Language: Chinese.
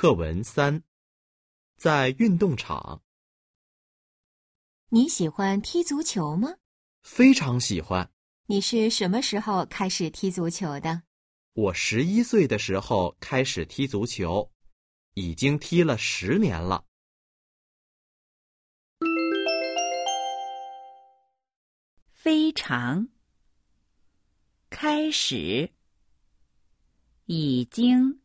课文三在运动场你喜欢踢足球吗？非常喜欢。你是什么时候开始踢足球的？我十一岁的时候开始踢足球已经踢了十年了。非常。开始。已经